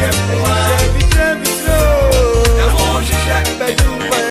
yeah.